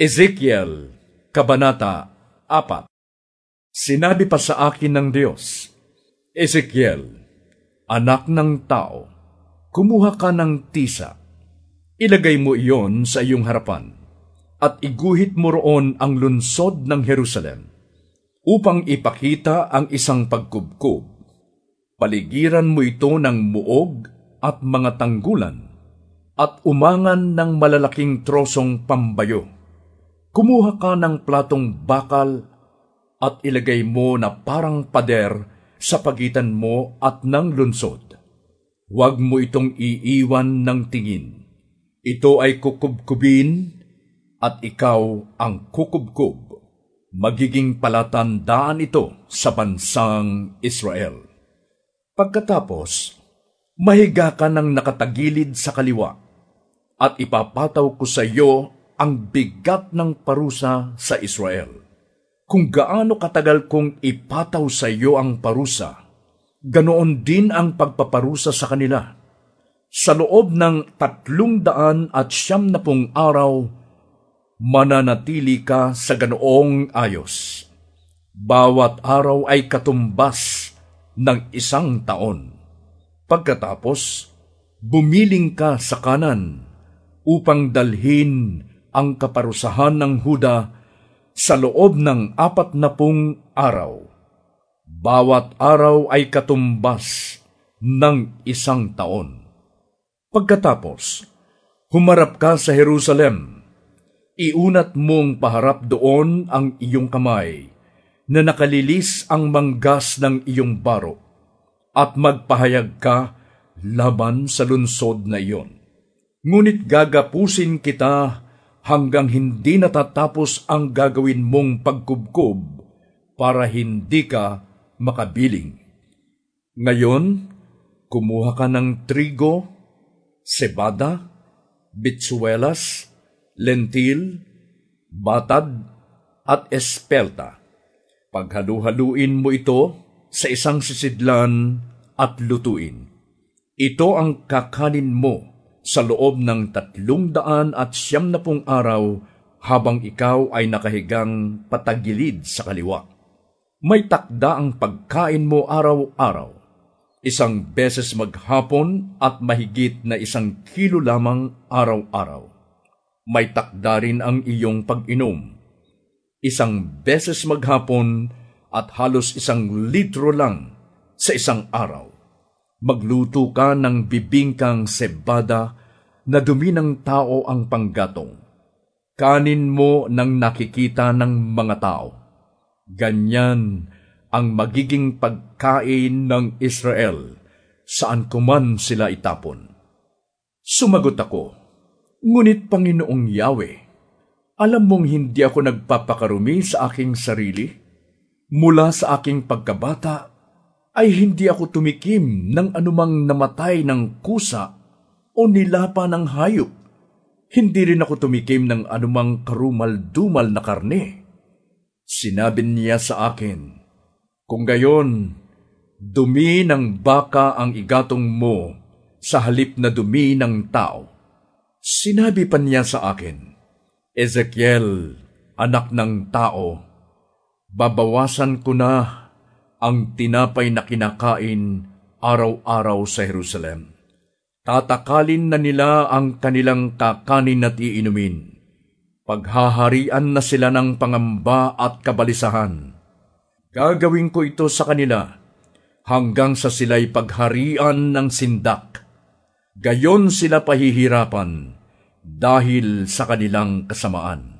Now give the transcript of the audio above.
Ezekiel, Kabanata 4 Sinabi pa sa akin ng Diyos, Ezekiel, anak ng tao, kumuha ka ng tisa, ilagay mo iyon sa iyong harapan, at iguhit mo roon ang lunsod ng Jerusalem, upang ipakita ang isang pagkubkob. Paligiran mo ito ng muog at mga tanggulan, at umangan ng malalaking trosong pambayo Kumuha ka ng platong bakal at ilagay mo na parang pader sa pagitan mo at ng lunsod. Huwag mo itong iiwan ng tingin. Ito ay kukubkubin at ikaw ang kukubkub. Magiging palatandaan ito sa bansang Israel. Pagkatapos, mahiga ka ng nakatagilid sa kaliwa at ipapataw ko sa iyo ang bigat ng parusa sa Israel. Kung gaano katagal kong ipataw sa iyo ang parusa, ganoon din ang pagpaparusa sa kanila. Sa loob ng tatlong daan at siyam na pong araw, mananatili ka sa ganoong ayos. Bawat araw ay katumbas ng isang taon. Pagkatapos, bumiling ka sa kanan upang dalhin ang kaparusahan ng Huda sa loob ng apat na pung araw. Bawat araw ay katumbas ng isang taon. Pagkatapos, humarap ka sa Jerusalem. Iunat mong paharap doon ang iyong kamay na nakalilis ang manggas ng iyong baro at magpahayag ka laban sa lunsod na iyon. Ngunit gagapusin kita hanggang hindi natatapos ang gagawin mong pagkubkob para hindi ka makabiling. Ngayon, kumuha ka ng trigo, sebada, bitsuelas, lentil, batad, at espelta. Paghalu-haluin mo ito sa isang sisidlan at lutuin. Ito ang kakanin mo sa loob ng tatlong daan at siyam na pong araw habang ikaw ay nakahigang patagilid sa kaliwa. May takda ang pagkain mo araw-araw, isang beses maghapon at mahigit na isang kilo lamang araw-araw. May takda rin ang iyong pag-inom, isang beses maghapon at halos isang litro lang sa isang araw Magluto ka ng bibingkang sebada na dumi ng tao ang panggatong. Kanin mo ng nakikita ng mga tao. Ganyan ang magiging pagkain ng Israel saan kuman sila itapon. Sumagot ako, Ngunit Panginoong Yahweh, alam mong hindi ako nagpapakarumi sa aking sarili? Mula sa aking pagkabata, ay hindi ako tumikim ng anumang namatay ng kusa o nilapa ng hayop. Hindi rin ako tumikim ng anumang karumal-dumal na karne. Sinabi niya sa akin, Kung gayon, dumi ng baka ang igatong mo sa halip na dumi ng tao. Sinabi pa niya sa akin, Ezekiel, anak ng tao, babawasan ko na ang tinapay na kinakain araw-araw sa Jerusalem. Tatakalin na nila ang kanilang kakanin at iinumin. Paghaharian na sila ng pangamba at kabalisahan. Gagawin ko ito sa kanila hanggang sa sila'y pagharian ng sindak. Gayon sila pahihirapan dahil sa kanilang kasamaan.